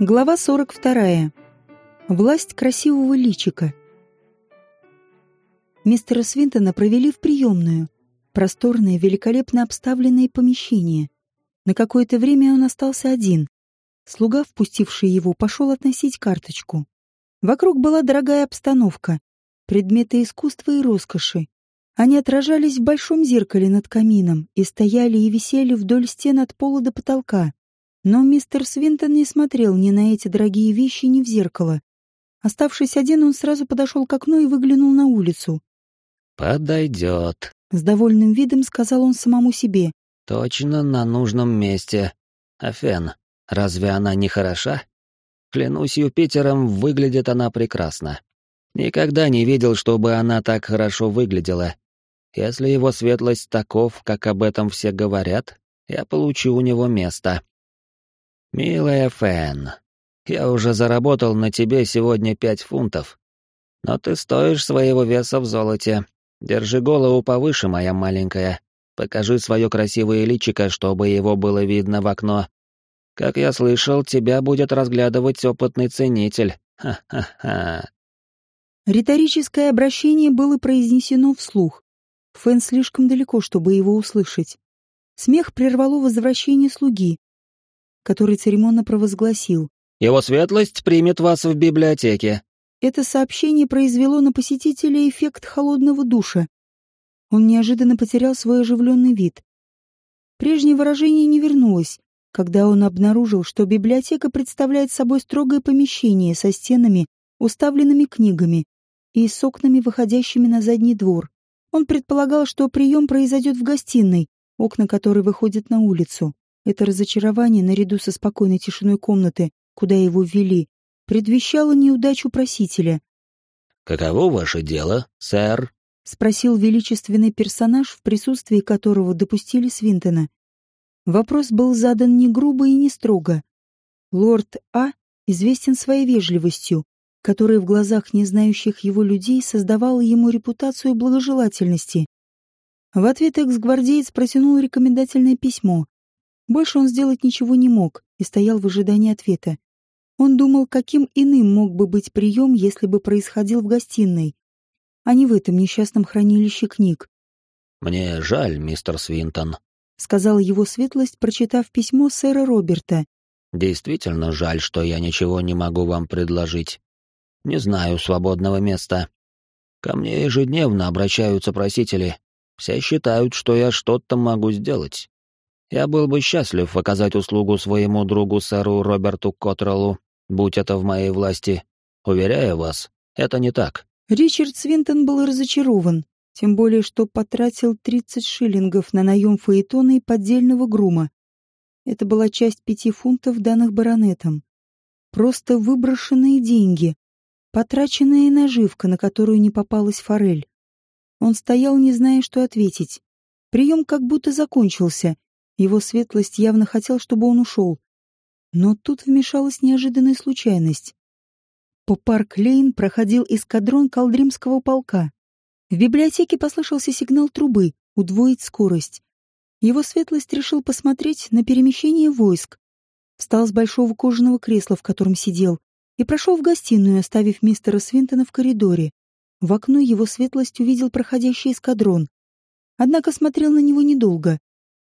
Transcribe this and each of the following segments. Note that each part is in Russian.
Глава 42. Власть красивого личика. Мистера Свинтона провели в приемную. Просторное, великолепно обставленное помещение. На какое-то время он остался один. Слуга, впустивший его, пошел относить карточку. Вокруг была дорогая обстановка, предметы искусства и роскоши. Они отражались в большом зеркале над камином и стояли и висели вдоль стен от пола до потолка. Но мистер Свинтон не смотрел ни на эти дорогие вещи, ни в зеркало. Оставшись один, он сразу подошел к окну и выглянул на улицу. «Подойдет», — с довольным видом сказал он самому себе. «Точно на нужном месте. Афен, разве она не хороша? Клянусь Юпитером, выглядит она прекрасно. Никогда не видел, чтобы она так хорошо выглядела. Если его светлость таков, как об этом все говорят, я получу у него место». «Милая Фэн, я уже заработал на тебе сегодня пять фунтов. Но ты стоишь своего веса в золоте. Держи голову повыше, моя маленькая. Покажи свое красивое личико, чтобы его было видно в окно. Как я слышал, тебя будет разглядывать опытный ценитель. Ха-ха-ха». Риторическое обращение было произнесено вслух. Фэн слишком далеко, чтобы его услышать. Смех прервало возвращение слуги, который церемонно провозгласил. «Его светлость примет вас в библиотеке». Это сообщение произвело на посетителя эффект холодного душа. Он неожиданно потерял свой оживленный вид. Прежнее выражение не вернулось, когда он обнаружил, что библиотека представляет собой строгое помещение со стенами, уставленными книгами и с окнами, выходящими на задний двор. Он предполагал, что прием произойдет в гостиной, окна которой выходят на улицу. Это разочарование, наряду со спокойной тишиной комнаты, куда его ввели, предвещало неудачу просителя. «Каково ваше дело, сэр?» — спросил величественный персонаж, в присутствии которого допустили Свинтона. Вопрос был задан не грубо и не строго. Лорд А известен своей вежливостью, которая в глазах не знающих его людей создавала ему репутацию благожелательности. В ответ экс-гвардеец протянул рекомендательное письмо, больше он сделать ничего не мог и стоял в ожидании ответа. Он думал, каким иным мог бы быть прием, если бы происходил в гостиной, а не в этом несчастном хранилище книг. «Мне жаль, мистер Свинтон», — сказала его светлость, прочитав письмо сэра Роберта. «Действительно жаль, что я ничего не могу вам предложить. Не знаю свободного места. Ко мне ежедневно обращаются просители. Все считают, что я что-то могу сделать. Я был бы счастлив оказать услугу своему другу сэру Роберту Котреллу, будь это в моей власти. Уверяю вас, это не так. Ричард Свинтон был разочарован, тем более что потратил 30 шиллингов на наем фаэтона и поддельного грума. Это была часть пяти фунтов, данных баронетом. Просто выброшенные деньги, потраченная наживка, на которую не попалась форель. Он стоял, не зная, что ответить. Прием как будто закончился, его светлость явно хотел, чтобы он ушел. Но тут вмешалась неожиданная случайность. По парк-лейн проходил эскадрон Калдримского полка. В библиотеке послышался сигнал трубы «Удвоить скорость». Его светлость решил посмотреть на перемещение войск. Встал с большого кожаного кресла, в котором сидел, и прошел в гостиную, оставив мистера Свинтона в коридоре. В окно его светлость увидел проходящий эскадрон. Однако смотрел на него недолго.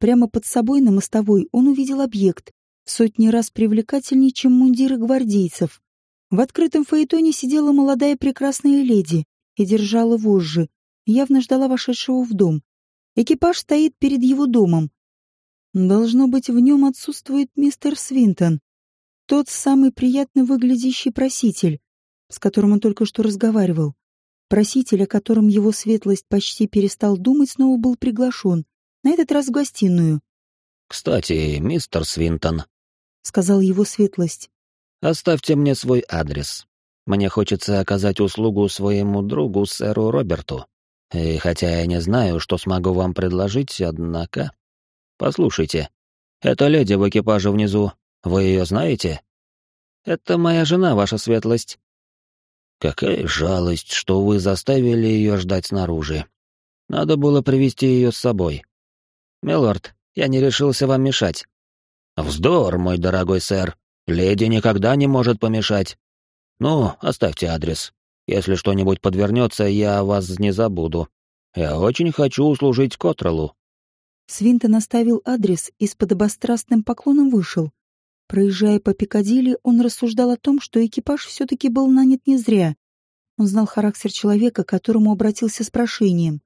Прямо под собой на мостовой он увидел объект, в сотни раз привлекательнее, чем мундиры гвардейцев. В открытом фаэтоне сидела молодая прекрасная леди и держала вожжи, явно ждала вошедшего в дом. Экипаж стоит перед его домом. Должно быть, в нем отсутствует мистер Свинтон, тот самый приятно выглядящий проситель, с которым он только что разговаривал. Проситель, о котором его светлость почти перестал думать, снова был приглашен на этот раз в гостиную. «Кстати, мистер Свинтон», — сказал его светлость, — «оставьте мне свой адрес. Мне хочется оказать услугу своему другу, сэру Роберту. И хотя я не знаю, что смогу вам предложить, однако... Послушайте, эта леди в экипаже внизу, вы ее знаете? Это моя жена, ваша светлость». «Какая жалость, что вы заставили ее ждать снаружи. Надо было привести ее с собой. «Милорд, я не решился вам мешать». «Вздор, мой дорогой сэр. Леди никогда не может помешать. Ну, оставьте адрес. Если что-нибудь подвернется, я вас не забуду. Я очень хочу услужить Котролу». Свинтон оставил адрес и с подобострастным поклоном вышел. Проезжая по Пикадилли, он рассуждал о том, что экипаж все-таки был нанят не зря. Он знал характер человека, к которому обратился с прошением.